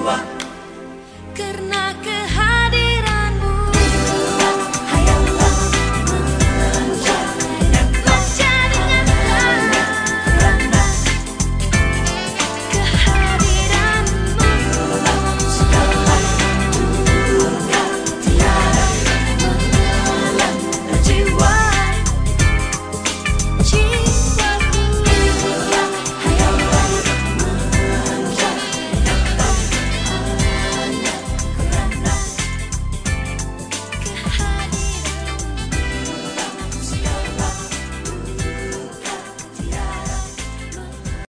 是吧